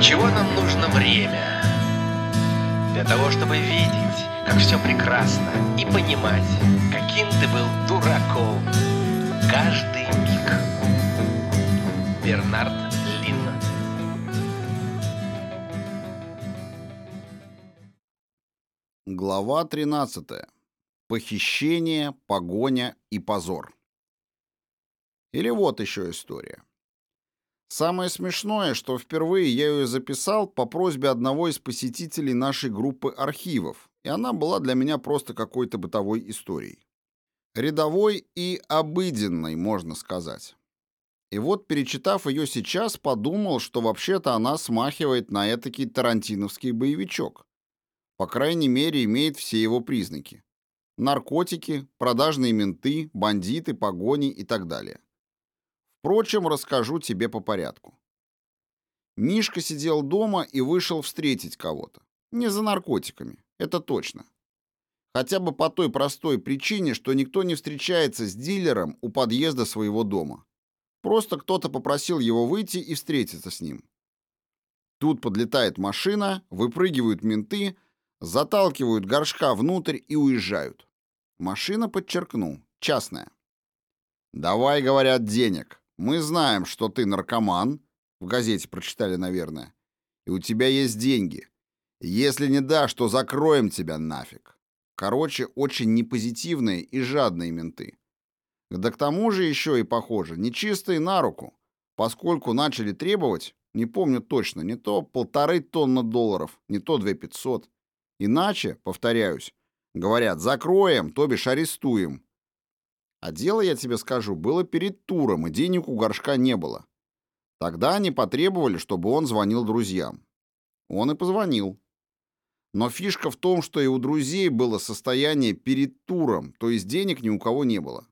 Чего нам нужно время? Для того, чтобы видеть, как все прекрасно, и понимать, каким ты был дураком каждый миг. Бернард Лин Глава 13. Похищение, погоня и позор. Или вот еще история. Самое смешное, что впервые я ее записал по просьбе одного из посетителей нашей группы архивов, и она была для меня просто какой-то бытовой историей. Рядовой и обыденной, можно сказать. И вот, перечитав ее сейчас, подумал, что вообще-то она смахивает на этакий тарантиновский боевичок. По крайней мере, имеет все его признаки. Наркотики, продажные менты, бандиты, погони и так далее. Впрочем, расскажу тебе по порядку. Мишка сидел дома и вышел встретить кого-то. Не за наркотиками, это точно. Хотя бы по той простой причине, что никто не встречается с дилером у подъезда своего дома. Просто кто-то попросил его выйти и встретиться с ним. Тут подлетает машина, выпрыгивают менты, заталкивают горшка внутрь и уезжают. Машина, подчеркну, частная. «Давай, — говорят, — денег. Мы знаем, что ты наркоман, в газете прочитали, наверное, и у тебя есть деньги. Если не дашь, то закроем тебя нафиг». Короче, очень непозитивные и жадные менты. Да к тому же еще и, похоже, нечистые на руку, поскольку начали требовать, не помню точно, не то полторы тонны долларов, не то две пятьсот. Иначе, повторяюсь, говорят, закроем, то бишь арестуем. А дело, я тебе скажу, было перед туром, и денег у горшка не было. Тогда они потребовали, чтобы он звонил друзьям. Он и позвонил. Но фишка в том, что и у друзей было состояние перед туром, то есть денег ни у кого не было.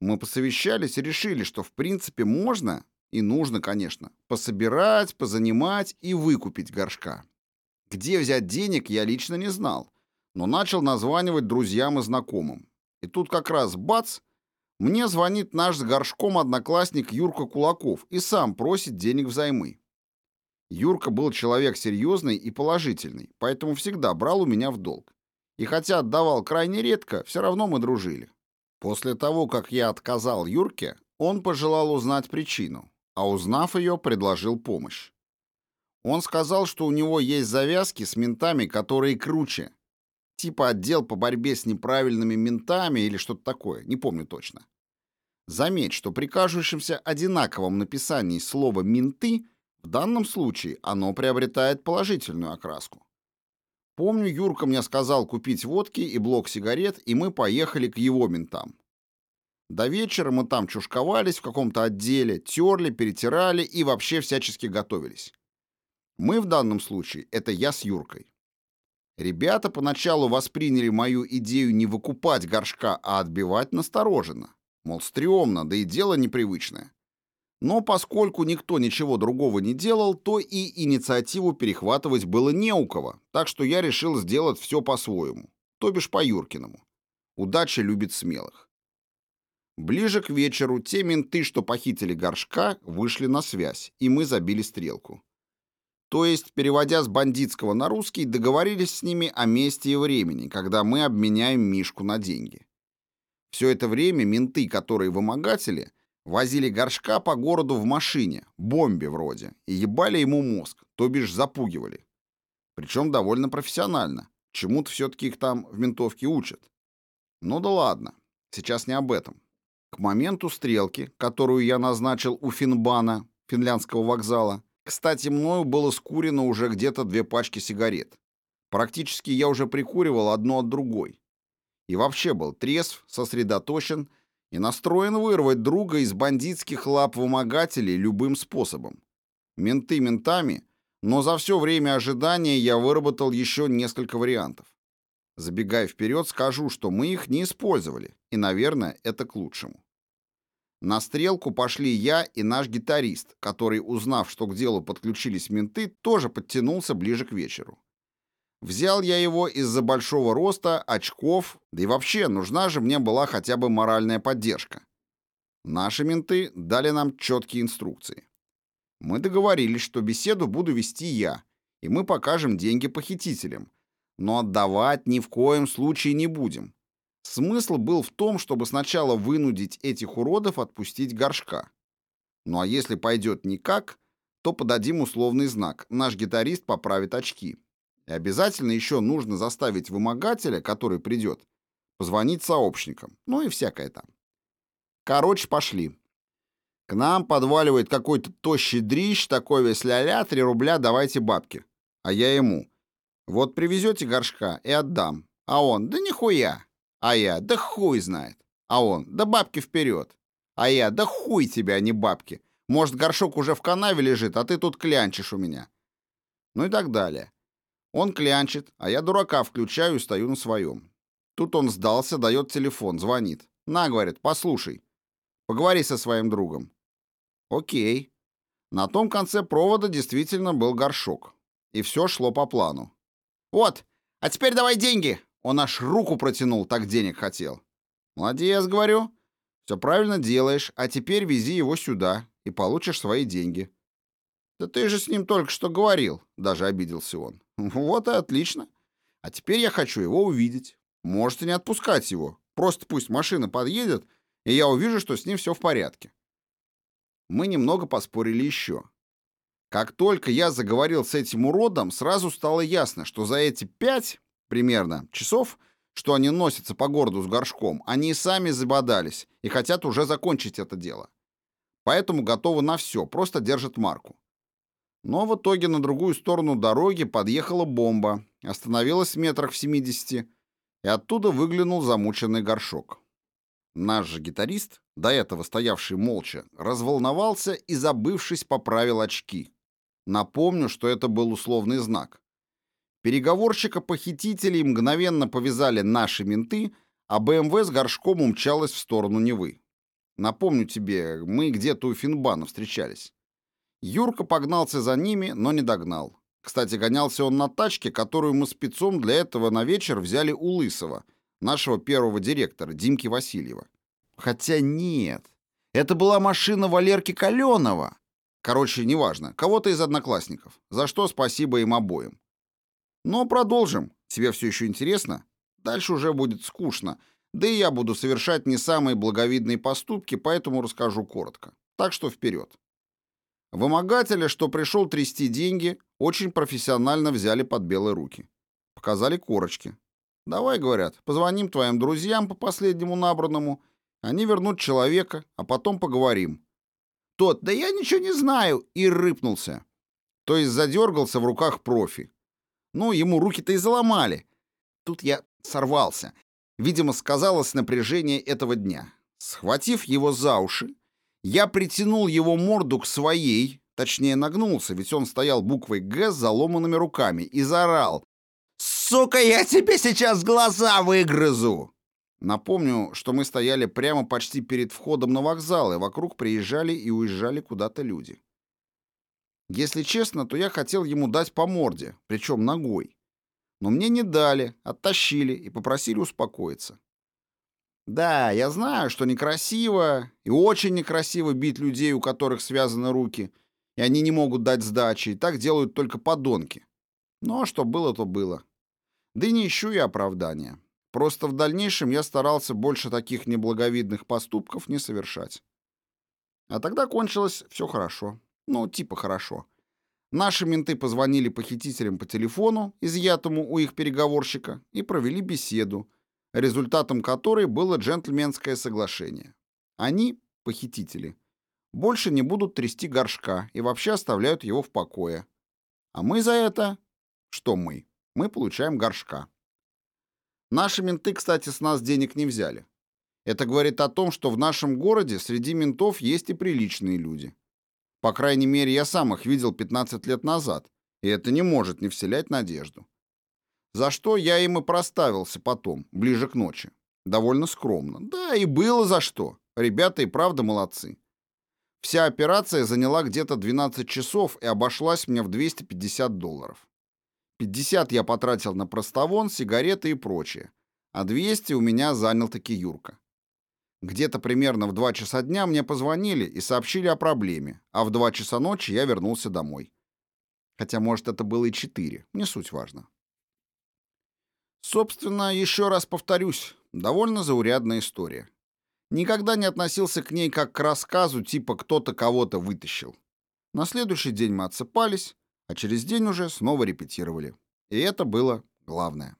Мы посовещались и решили, что в принципе можно, и нужно, конечно, пособирать, позанимать и выкупить горшка. Где взять денег, я лично не знал, но начал названивать друзьям и знакомым. И тут как раз бац, мне звонит наш с горшком одноклассник Юрка Кулаков и сам просит денег взаймы. Юрка был человек серьезный и положительный, поэтому всегда брал у меня в долг. И хотя отдавал крайне редко, все равно мы дружили. После того, как я отказал Юрке, он пожелал узнать причину, а узнав ее, предложил помощь. Он сказал, что у него есть завязки с ментами, которые круче. Типа отдел по борьбе с неправильными ментами или что-то такое, не помню точно. Заметь, что при кажущемся одинаковом написании слова «менты» в данном случае оно приобретает положительную окраску. Помню, Юрка мне сказал купить водки и блок сигарет, и мы поехали к его ментам. До вечера мы там чушковались в каком-то отделе, терли, перетирали и вообще всячески готовились. Мы в данном случае — это я с Юркой. Ребята поначалу восприняли мою идею не выкупать горшка, а отбивать настороженно. Мол, стрёмно, да и дело непривычное. Но поскольку никто ничего другого не делал, то и инициативу перехватывать было не у кого, так что я решил сделать все по-своему, то бишь по-Юркиному. Удача любит смелых. Ближе к вечеру те менты, что похитили горшка, вышли на связь, и мы забили стрелку. То есть, переводя с бандитского на русский, договорились с ними о месте и времени, когда мы обменяем Мишку на деньги. Все это время менты, которые вымогатели, возили горшка по городу в машине, бомбе вроде, и ебали ему мозг, то бишь запугивали. Причем довольно профессионально. Чему-то все-таки их там в ментовке учат. Ну да ладно, сейчас не об этом. К моменту стрелки, которую я назначил у Финбана, финляндского вокзала, кстати, мною было скурено уже где-то две пачки сигарет. Практически я уже прикуривал одну от другой. И вообще был трезв, сосредоточен и настроен вырвать друга из бандитских лап вымогателей любым способом. Менты ментами, но за все время ожидания я выработал еще несколько вариантов. Забегая вперед, скажу, что мы их не использовали, и, наверное, это к лучшему. На стрелку пошли я и наш гитарист, который, узнав, что к делу подключились менты, тоже подтянулся ближе к вечеру. Взял я его из-за большого роста, очков, да и вообще нужна же мне была хотя бы моральная поддержка. Наши менты дали нам четкие инструкции. Мы договорились, что беседу буду вести я, и мы покажем деньги похитителям. Но отдавать ни в коем случае не будем. Смысл был в том, чтобы сначала вынудить этих уродов отпустить горшка. Ну а если пойдет никак, то подадим условный знак. Наш гитарист поправит очки. И обязательно еще нужно заставить вымогателя, который придет, позвонить сообщникам. Ну и всякое там. Короче, пошли. К нам подваливает какой-то тощий дрищ, такой весь ля-ля, три рубля, давайте бабки. А я ему. Вот привезете горшка и отдам. А он, да нихуя. А я, да хуй знает. А он, да бабки вперед. А я, да хуй тебя, а не бабки. Может, горшок уже в канаве лежит, а ты тут клянчишь у меня. Ну и так далее. Он клянчит, а я дурака включаю и стою на своем. Тут он сдался, дает телефон, звонит. На, говорит, послушай. Поговори со своим другом. Окей. На том конце провода действительно был горшок. И все шло по плану. Вот, а теперь давай деньги. Он аж руку протянул, так денег хотел. Молодец, говорю. Все правильно делаешь, а теперь вези его сюда и получишь свои деньги. Да ты же с ним только что говорил, даже обиделся он. Вот и отлично. А теперь я хочу его увидеть. Можете не отпускать его. Просто пусть машина подъедет, и я увижу, что с ним все в порядке. Мы немного поспорили еще. Как только я заговорил с этим уродом, сразу стало ясно, что за эти пять, примерно, часов, что они носятся по городу с горшком, они и сами забодались и хотят уже закончить это дело. Поэтому готовы на все, просто держат марку. Но в итоге на другую сторону дороги подъехала бомба, остановилась в метрах в 70, и оттуда выглянул замученный горшок. Наш же гитарист, до этого стоявший молча, разволновался и, забывшись, поправил очки. Напомню, что это был условный знак. Переговорщика похитителей мгновенно повязали наши менты, а БМВ с горшком умчалась в сторону Невы. Напомню тебе, мы где-то у Финбана встречались. Юрка погнался за ними, но не догнал. Кстати, гонялся он на тачке, которую мы спецом для этого на вечер взяли у Лысого, нашего первого директора, Димки Васильева. Хотя нет, это была машина Валерки Каленова. Короче, неважно, кого-то из одноклассников, за что спасибо им обоим. Но продолжим. Тебе все еще интересно? Дальше уже будет скучно, да и я буду совершать не самые благовидные поступки, поэтому расскажу коротко. Так что вперед. Вымогателя, что пришел трясти деньги, очень профессионально взяли под белые руки. Показали корочки. «Давай, — говорят, — позвоним твоим друзьям по последнему набранному, они вернут человека, а потом поговорим». Тот, да я ничего не знаю, и рыпнулся. То есть задергался в руках профи. Ну, ему руки-то и заломали. Тут я сорвался. Видимо, сказалось напряжение этого дня. Схватив его за уши, я притянул его морду к своей, точнее нагнулся, ведь он стоял буквой «Г» с заломанными руками, и заорал. «Сука, я тебе сейчас глаза выгрызу!» Напомню, что мы стояли прямо почти перед входом на вокзал, и вокруг приезжали и уезжали куда-то люди. Если честно, то я хотел ему дать по морде, причем ногой. Но мне не дали, оттащили и попросили успокоиться. Да, я знаю, что некрасиво и очень некрасиво бить людей, у которых связаны руки, и они не могут дать сдачи, и так делают только подонки. Но что было, то было. Да и не ищу я оправдания. Просто в дальнейшем я старался больше таких неблаговидных поступков не совершать. А тогда кончилось все хорошо. Ну, типа хорошо. Наши менты позвонили похитителям по телефону, изъятому у их переговорщика, и провели беседу, результатом которой было джентльменское соглашение. Они, похитители, больше не будут трясти горшка и вообще оставляют его в покое. А мы за это... Что мы? Мы получаем горшка. Наши менты, кстати, с нас денег не взяли. Это говорит о том, что в нашем городе среди ментов есть и приличные люди. По крайней мере, я сам их видел 15 лет назад, и это не может не вселять надежду. За что я им и проставился потом, ближе к ночи. Довольно скромно. Да, и было за что. Ребята и правда молодцы. Вся операция заняла где-то 12 часов и обошлась мне в 250 долларов. 50 я потратил на простовон, сигареты и прочее, а 200 у меня занял таки Юрка. Где-то примерно в 2 часа дня мне позвонили и сообщили о проблеме, а в 2 часа ночи я вернулся домой. Хотя, может, это было и 4, не суть важно. Собственно, еще раз повторюсь, довольно заурядная история. Никогда не относился к ней как к рассказу типа «кто-то кого-то вытащил». На следующий день мы отсыпались, а через день уже снова репетировали. И это было главное.